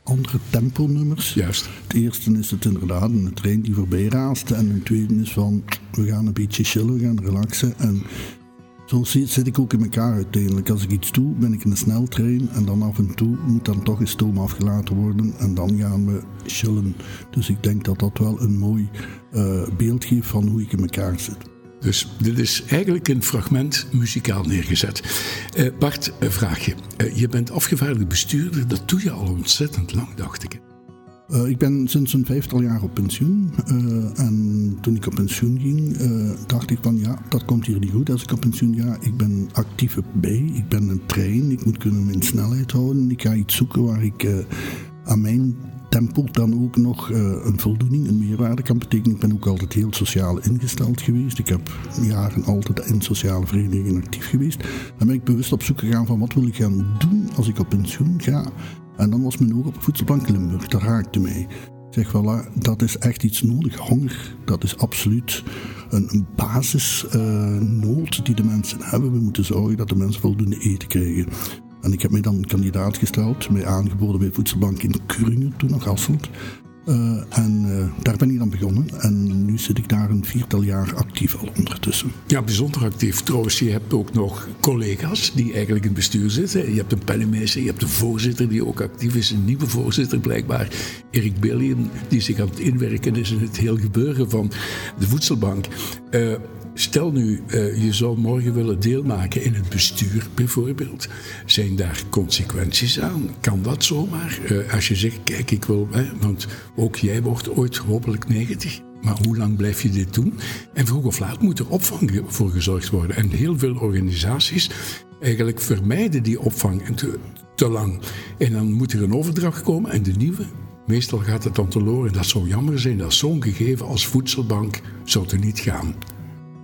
[SPEAKER 15] andere temponummers.
[SPEAKER 2] Juist.
[SPEAKER 15] Het eerste is het inderdaad een trein die voorbij raast. En het tweede is van, we gaan een beetje chillen, we gaan relaxen. En zo zit, ik ook in elkaar uiteindelijk. Als ik iets doe, ben ik in een sneltrein. En dan af en toe moet dan toch eens stoom afgelaten worden. En dan gaan we chillen. Dus ik denk dat dat wel een mooi eh, beeld geeft van hoe ik in elkaar zit.
[SPEAKER 2] Dus dit is eigenlijk een fragment muzikaal neergezet. Eh, Bart, een vraagje. Eh, je bent afgevaardigde bestuurder, dat doe je al ontzettend lang, dacht ik.
[SPEAKER 15] Uh, ik ben sinds een vijftal jaar op pensioen. Uh, en toen ik op pensioen ging, uh, dacht ik van ja, dat komt hier niet goed als ik op pensioen ga. Ik ben actief bij, ik ben een trein, ik moet kunnen mijn snelheid houden. Ik ga iets zoeken waar ik aan mijn tempo dan ook nog een voldoening, een meerwaarde kan betekenen. Ik ben ook altijd heel sociaal ingesteld geweest. Ik heb jaren altijd in sociale verenigingen actief geweest. Dan ben ik bewust op zoek gegaan van wat wil ik gaan doen als ik op pensioen ga. En dan was mijn oog op voedselbank Limburg. Daar raakte mij. Zeg, voilà, dat is echt iets nodig. Honger, dat is absoluut een, basisnood uh, die de mensen hebben. We moeten zorgen dat de mensen voldoende eten krijgen. En ik heb mij dan kandidaat gesteld, mij aangeboden bij Voedselbank in Kuringen, toen nog Hasselt. Uh, en uh, daar ben ik dan begonnen. En nu zit ik daar een viertal jaar actief al ondertussen.
[SPEAKER 2] Ja, bijzonder actief. Trouwens, je hebt ook nog collega's die eigenlijk in het bestuur zitten. Je hebt een penningmeester, je hebt een voorzitter die ook actief is. Een nieuwe voorzitter blijkbaar, Erik Billien, die zich aan het inwerken is in het heel gebeuren van de voedselbank. Uh, Stel nu, uh, je zou morgen willen deelmaken in het bestuur bijvoorbeeld. Zijn daar consequenties aan? Kan dat zomaar? Uh, als je zegt, kijk, ik wil, hè, want ook jij wordt ooit hopelijk 90. Maar hoe lang blijf je dit doen? En vroeg of laat moet er opvang voor gezorgd worden. En heel veel organisaties eigenlijk vermijden die opvang te, te lang. En dan moet er een overdracht komen en de nieuwe Meestal gaat het dan teloor. Dat zou jammer zijn dat zo'n gegeven als voedselbank zou er niet gaan.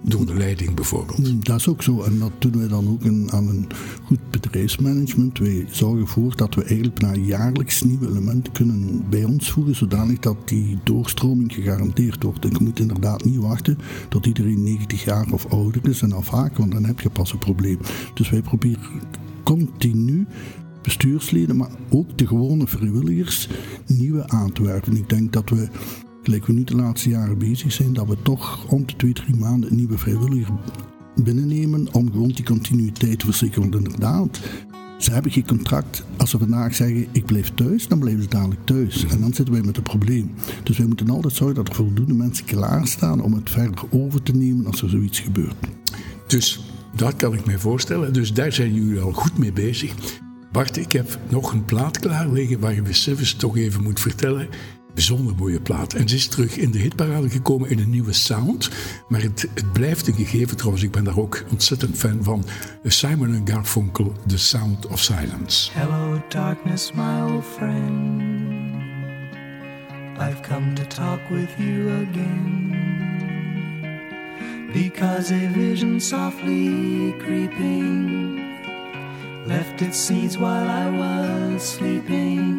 [SPEAKER 2] Door de leiding bijvoorbeeld.
[SPEAKER 15] Dat is ook zo. En dat doen wij dan ook aan een goed bedrijfsmanagement. Wij zorgen ervoor dat we eigenlijk na jaarlijks nieuwe elementen kunnen bij ons voegen, zodanig dat die doorstroming gegarandeerd wordt. En je moet inderdaad niet wachten tot iedereen 90 jaar of ouder is en afhaken, want dan heb je pas een probleem. Dus wij proberen continu bestuursleden, maar ook de gewone vrijwilligers nieuwe aan te werven. Ik denk dat we gelijk we nu de laatste jaren bezig zijn, dat we toch om de twee, drie maanden een nieuwe vrijwilliger binnennemen om gewoon die continuïteit te verzekeren. Want inderdaad, ze hebben geen contract. Als ze vandaag zeggen, ik blijf thuis, dan blijven ze dadelijk thuis. En dan zitten wij met een probleem. Dus wij moeten altijd zorgen dat er voldoende mensen klaarstaan om het verder over te nemen als er zoiets gebeurt.
[SPEAKER 2] Dus dat kan ik me voorstellen. Dus daar zijn jullie al goed mee bezig. Bart, ik heb nog een plaat klaar liggen waar je me Civis toch even moet vertellen bijzonder mooie plaat. En ze is terug in de hitparade gekomen in een nieuwe sound. Maar het, het blijft een gegeven trouwens. Ik ben daar ook ontzettend fan van. Simon Garfunkel, The Sound of Silence.
[SPEAKER 8] Hello darkness, my old friend. I've come to talk with you again. Because a vision softly creeping left its seeds while I was sleeping.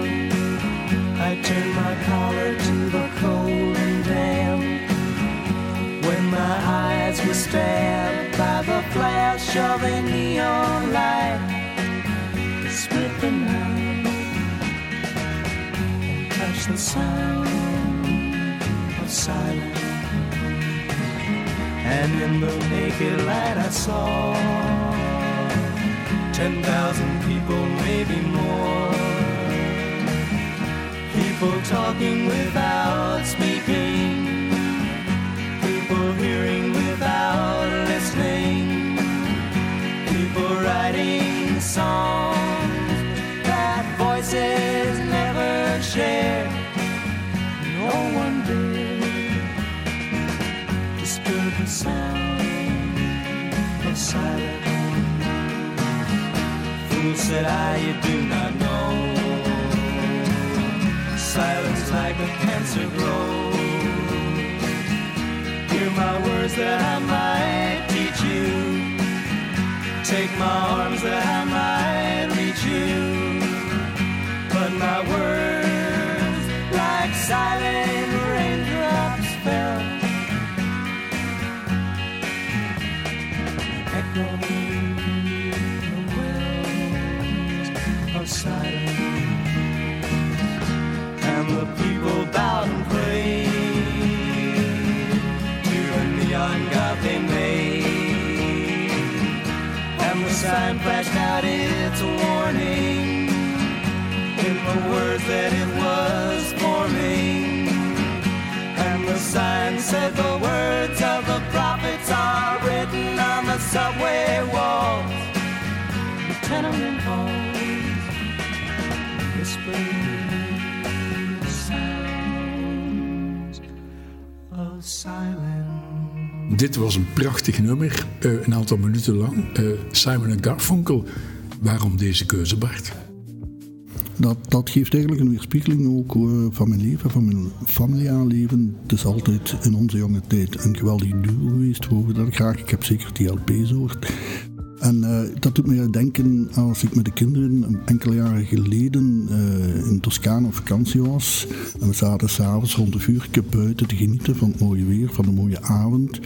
[SPEAKER 8] Flash of a neon light Split the night and touched the sound of silence And in the naked light I saw Ten thousand people, maybe more People talking without speaking. Songs that voices never share. No one day disturb the sound of silence. Fool said I, you do not know. Silence like a cancer grows. Hear my words that I might. Take my arms that I might reach you. But my words, like silent raindrops, fell. Echoing the wells of silence. Flashed out its warning in the words that it was forming. And the sign said the words of the prophets are written on the subway walls, the tenement halls, whispering sounds of silence.
[SPEAKER 2] Dit was een prachtig nummer, eh, een aantal minuten lang. Eh, Simon Garfunkel. Waarom deze keuze, Bart?
[SPEAKER 15] Dat, dat geeft eigenlijk een weerspiegeling ook eh, van mijn leven, van mijn familiaal leven. Het is altijd in onze jonge tijd een geweldig duo geweest, dat graag. Ik heb zeker die LP's gehoord. En eh, dat doet me denken als ik met de kinderen een enkele jaren geleden eh, in Toscane op vakantie was. En we zaten s'avonds rond de vuurke buiten te genieten van het mooie weer, van de mooie avond.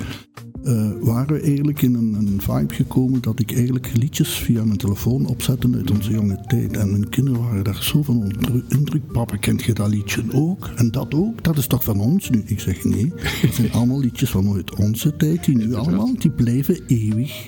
[SPEAKER 15] eh, waren we eigenlijk in een, een vibe gekomen dat ik eigenlijk liedjes via mijn telefoon opzette uit onze jonge tijd. En mijn kinderen waren daar zo van onder indruk. Papa, kent je dat liedje ook? En dat ook? Dat is toch van ons nu? Ik zeg nee. Dat zijn allemaal liedjes van uit onze tijd, die nu allemaal, die blijven eeuwig.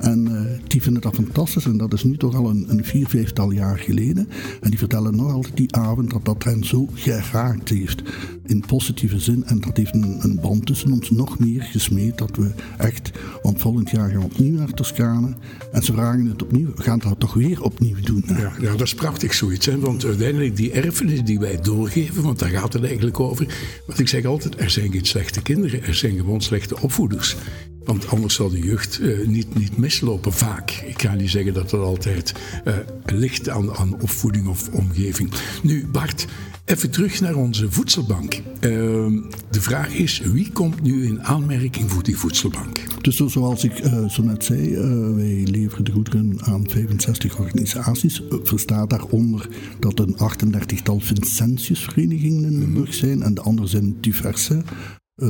[SPEAKER 15] En eh, die vinden dat fantastisch. En dat is nu toch al een, een vier, vijftal jaar geleden. En die vertellen nog altijd die avond dat dat hen zo geraakt heeft. In positieve zin. En dat heeft een, een band tussen ons nog meer gesmeed. Dat we echt, want volgend jaar gaan we opnieuw naar Toscane. En ze vragen het opnieuw. We gaan dat toch weer opnieuw doen.
[SPEAKER 2] Ja, ja, dat is prachtig zoiets. Hè? Want uiteindelijk die erfenis die wij doorgeven, want daar gaat het eigenlijk over. Want ik zeg altijd, er zijn geen slechte kinderen, er zijn gewoon slechte opvoeders. Want anders zal de jeugd eh, niet, niet mislopen, vaak. Ik ga niet zeggen dat het altijd eh, ligt aan, aan opvoeding of omgeving. Nu, Bart, even terug naar onze voedselbank. Ehm, de vraag is, wie komt nu in aanmerking voor die voedselbank?
[SPEAKER 15] Dus zo- zoals ik eh, zo net zei, wij leveren de goederen aan 65 organisaties. Verstaat daaronder dat een 38-tal Vincentiusverenigingen in Limburg zijn en de andere zijn diverse. Eh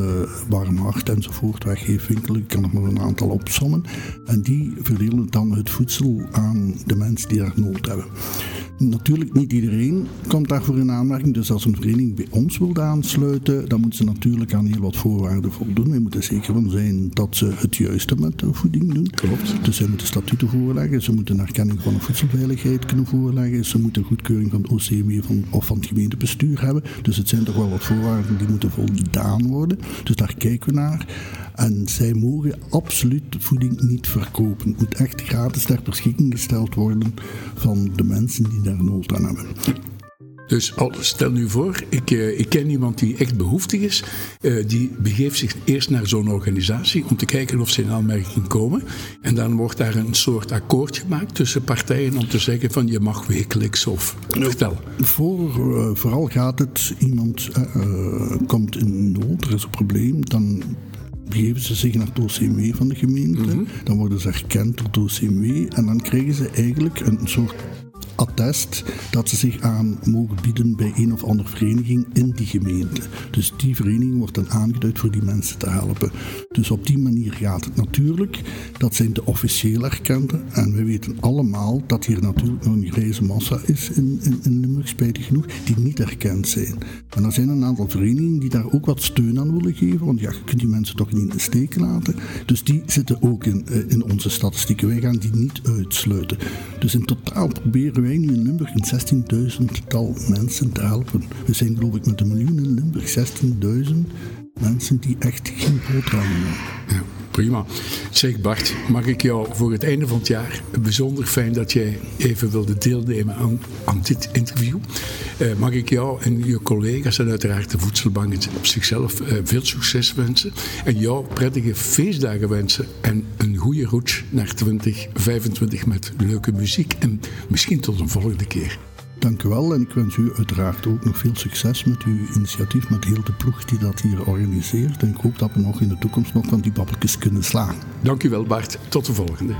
[SPEAKER 15] warm hart enzovoort, weggeefwinkelen, ik kan er maar een aantal opsommen. En die verdelen dan het voedsel aan de mensen die daar nood hebben. Natuurlijk, niet iedereen komt daarvoor in aanmerking. Dus als een vereniging bij ons wil aansluiten, dan moet ze natuurlijk aan heel wat voorwaarden voldoen. We moeten zeker van zijn dat ze het juiste met de voeding doen.
[SPEAKER 2] Klopt.
[SPEAKER 15] Dus zij moeten statuten voorleggen, ze moeten een erkenning van de voedselveiligheid kunnen voorleggen, ze moeten goedkeuring van het OCMW van, of van het gemeentebestuur hebben. Dus het zijn toch wel wat voorwaarden die moeten voldaan worden. Dus daar kijken we naar. En zij mogen absoluut voeding niet verkopen. Het moet echt gratis ter beschikking gesteld worden van de mensen die daar nood aan hebben.
[SPEAKER 2] Dus stel nu voor, ik, eh, ik ken iemand die echt behoeftig is. eh, die begeeft zich eerst naar zo'n organisatie om te kijken of ze in aanmerking komen. En dan wordt daar een soort akkoord gemaakt tussen partijen om te zeggen van je mag wekelijks of... Vertel.
[SPEAKER 15] Voor, eh, vooral gaat het, iemand komt in nood, er is een probleem, dan begeven ze zich naar het OCMW van de gemeente. Dan worden ze erkend door het OCMW en dan krijgen ze eigenlijk een soort attest dat ze zich aan mogen bieden bij een of andere vereniging in die gemeente. Dus die vereniging wordt dan aangeduid voor die mensen te helpen. Dus op die manier gaat het natuurlijk. Dat zijn de officieel erkende. En we weten allemaal dat hier natuurlijk nog een grijze massa is in, in, in Limburg, spijtig genoeg, die niet erkend zijn. En er zijn een aantal verenigingen die daar ook wat steun aan willen geven, want ja, je kunt die mensen toch niet in de steek laten. Dus die zitten ook in, eh, in onze statistieken. Wij gaan die niet uitsluiten. Dus in totaal proberen wij nu in Limburg een 16.000 tal mensen te helpen. We zijn geloof ik met een miljoen in Limburg, 16.000 mensen die echt geen boterham hebben.
[SPEAKER 2] Ja,
[SPEAKER 5] Prima. Zeg Bart, mag ik jou voor het einde van het jaar bijzonder fijn dat jij even wilde deelnemen aan, aan dit interview. Eh, mag ik jou en je collega's en uiteraard de voedselbank op zichzelf eh, veel succes wensen. En jou prettige feestdagen wensen en een goede route naar 2025 met leuke muziek. En misschien tot een volgende keer.
[SPEAKER 15] Dank u wel en ik wens u uiteraard ook nog veel succes met uw initiatief, met heel de ploeg die dat hier organiseert. En ik hoop dat we nog in de toekomst nog van die babbeltjes kunnen slaan.
[SPEAKER 5] Dank u wel Bart, tot de volgende.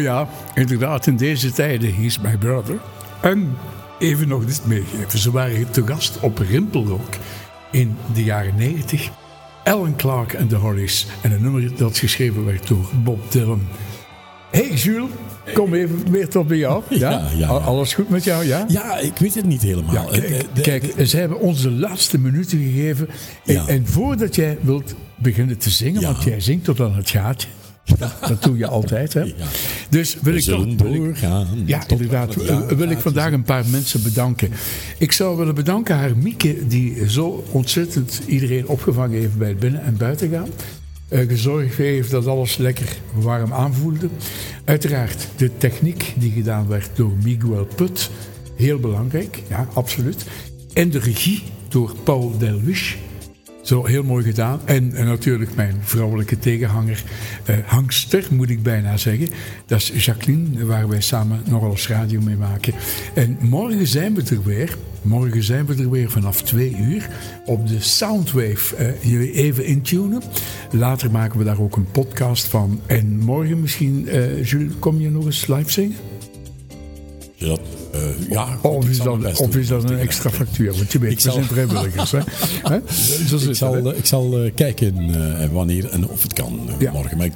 [SPEAKER 5] Oh ja, inderdaad, in deze tijden, he's my brother. En even nog dit meegeven. Ze waren te gast op Rimpelrock in de jaren 90. Alan Clark en de Hollies. En een nummer dat geschreven werd door Bob Dylan. Hey Jules, kom even weer tot bij jou.
[SPEAKER 9] Ja, ja.
[SPEAKER 5] Al- Alles goed met jou, ja?
[SPEAKER 9] Ja, ik weet het niet helemaal.
[SPEAKER 5] Kijk,
[SPEAKER 9] Eh, eh, de-
[SPEAKER 5] kijk, ze hebben ons de laatste minuten gegeven. En, voordat jij wilt beginnen te zingen, want jij zingt tot aan het gaatje. Dat, dat doe je altijd, hè? Dus wil ik toch... wil ik-
[SPEAKER 9] doorgaan
[SPEAKER 5] ja, inderdaad. wil- vandaag een paar mensen bedanken. Ik zou willen bedanken haar Mieke, die zo ontzettend iedereen opgevangen heeft bij het binnen- en buitengaan. Eh, gezorgd heeft dat alles lekker warm aanvoelde. Uiteraard de techniek die gedaan werd door Miguel Put. Heel belangrijk, ja, absoluut. En de regie door Paul Delwisch.
[SPEAKER 2] Zo heel mooi gedaan. En, en natuurlijk mijn vrouwelijke tegenhanger, eh, hangster moet ik bijna zeggen. Dat is Jacqueline, waar wij samen nog eens radio mee maken. En morgen zijn we er weer. Morgen zijn we er weer vanaf twee uur op de Soundwave. eh, jullie even intunen. Later maken we daar ook een podcast van. En morgen misschien, eh Jules, kom je nog eens live zingen?
[SPEAKER 9] Ja, eh, ja
[SPEAKER 2] Of
[SPEAKER 9] ik
[SPEAKER 2] is, dat, of is een extra factuur? Want je weet,
[SPEAKER 9] Ik
[SPEAKER 2] we
[SPEAKER 9] zal-
[SPEAKER 2] zijn vrijwilligers. Hè? Zo zit
[SPEAKER 9] ik zal,
[SPEAKER 2] hè?
[SPEAKER 9] eh, ik zal eh, kijken eh, wanneer en of het kan eh, morgen. Maar ik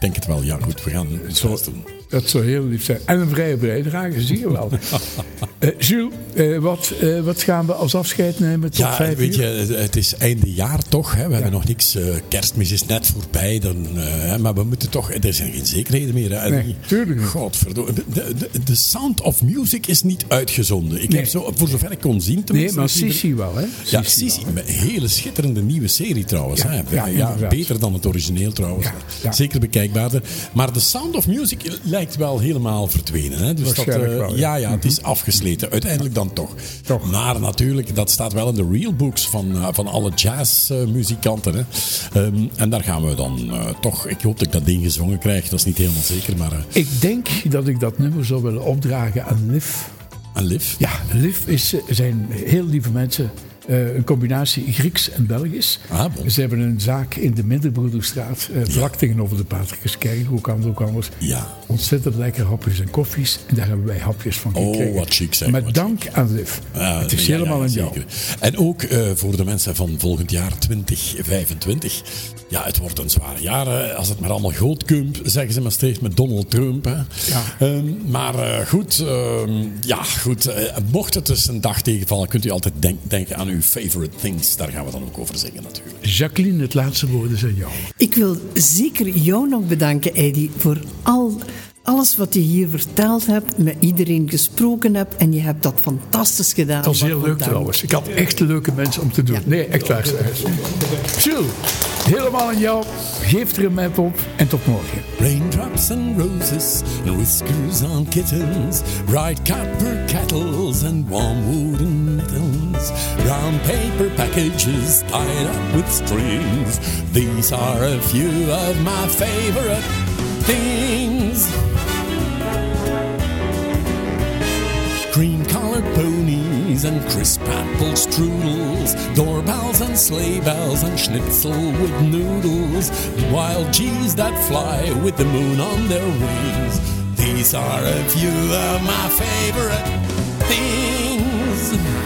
[SPEAKER 9] denk het wel. Ja, goed, we gaan het best doen.
[SPEAKER 2] Dat zou heel lief zijn. En een vrije bijdrage, zie je wel. Eh, Jules, eh, wat, eh, wat gaan we als afscheid nemen tot
[SPEAKER 9] Ja,
[SPEAKER 2] vijf
[SPEAKER 9] weet
[SPEAKER 2] uur?
[SPEAKER 9] je, het is einde jaar toch. Hè? We hebben nog niks. kerstmis is net voorbij. Dan, maar we moeten toch. Er zijn geen zekerheden meer. Hè?
[SPEAKER 2] Nee, tuurlijk.
[SPEAKER 9] Godverdomme. De, de, de Sound of Music is niet uitgezonden. Ik
[SPEAKER 2] Nee.
[SPEAKER 9] heb zo, voor zover ik kon zien.
[SPEAKER 2] Nee, maar Sissi wel, hè?
[SPEAKER 9] Ja,
[SPEAKER 2] Sissi.
[SPEAKER 9] Een hele schitterende nieuwe serie trouwens.
[SPEAKER 2] Ja,
[SPEAKER 9] hè?
[SPEAKER 2] ja,
[SPEAKER 9] beter dan het origineel trouwens.
[SPEAKER 2] ja.
[SPEAKER 9] Zeker bekijkbaarder. Maar de Sound of Music lijkt wel helemaal verdwenen. Hè? Dus dat, eh,
[SPEAKER 2] wel, ja.
[SPEAKER 9] ja, ja, het is afgesleten. Uiteindelijk dan toch. Maar natuurlijk, dat staat wel in de real books van, eh, van alle jazzmuzikanten. hè. Ehm, en daar gaan we dan eh, toch... Ik hoop dat ik dat ding gezongen krijg. Dat is niet helemaal zeker, maar...
[SPEAKER 2] Ik denk dat ik dat nummer zou willen opdragen aan Liv.
[SPEAKER 9] aan Liv?
[SPEAKER 2] Ja, Liv is, zijn heel lieve mensen. Eh, een combinatie Grieks en Belgisch.
[SPEAKER 9] Ah, bon.
[SPEAKER 2] Ze hebben een zaak in de Middenbroederstraat, eh, vlak tegenover de Patricuskerk. Hoe kan het ook anders?
[SPEAKER 9] Ja.
[SPEAKER 2] Ontzettend lekker hapjes en koffies. En daar hebben wij hapjes van
[SPEAKER 9] Oh,
[SPEAKER 2] gekregen.
[SPEAKER 9] wat chic zeg,
[SPEAKER 2] Met dank aan Liv.
[SPEAKER 9] Ja,
[SPEAKER 2] het is
[SPEAKER 9] ja, ja,
[SPEAKER 2] helemaal aan jou.
[SPEAKER 9] En ook eh, voor de mensen van volgend jaar 2025. Ja, het wordt een zwaar jaar. hè. Als het maar allemaal goed komt, zeggen ze maar steeds met Donald Trump. Hè. Ehm, maar goed, ehm, ja, goed mocht het dus een dag tegenvallen, kunt u altijd denk- denken aan uw favorite things. Daar gaan we dan ook over zeggen natuurlijk.
[SPEAKER 2] Jacqueline, het laatste woord is aan jou.
[SPEAKER 16] Ik wil zeker jou nog bedanken, Eddie, voor al, alles wat je hier verteld hebt, met iedereen gesproken hebt. En je hebt dat fantastisch gedaan.
[SPEAKER 2] Dat was heel leuk trouwens. Ik had echt leuke mensen om te doen. Nee, echt waar. Jules, helemaal aan jou. Geef er een map op en tot morgen.
[SPEAKER 9] Raindrops and roses and whiskers on kittens, bright copper kettles and warm wooden brown paper packages tied up with strings. These are a few of my favorite things. Cream colored ponies and crisp apple strudels, doorbells and sleigh bells and schnitzel with noodles, wild geese that fly with the moon on their wings. These are a few of my favorite things.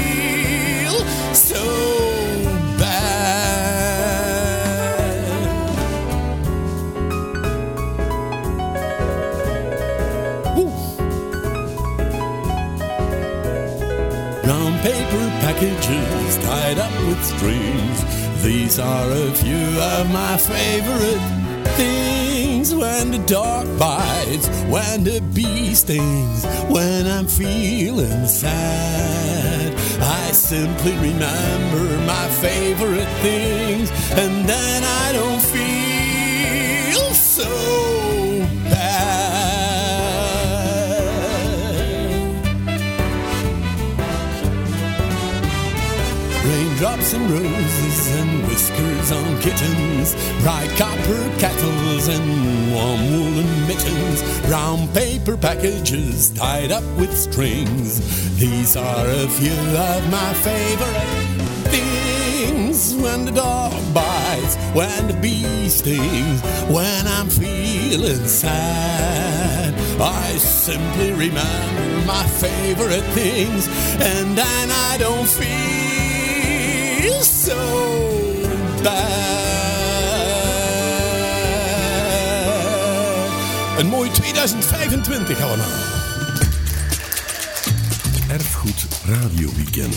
[SPEAKER 9] packages tied up with strings. These are a few of my favorite things. When the dog bites, when the bee stings, when I'm feeling sad. I simply remember my favorite things, and then I don't feel Raindrops and roses and whiskers on kittens, bright copper kettles and warm woolen mittens, brown paper packages tied up with strings. These are a few of my favorite things. When the dog bites, when the bee stings, when I'm feeling sad. I simply remember my favorite things, and then I don't feel feel so bad. Een mooi 2025 allemaal.
[SPEAKER 1] Erfgoed Radio Weekend.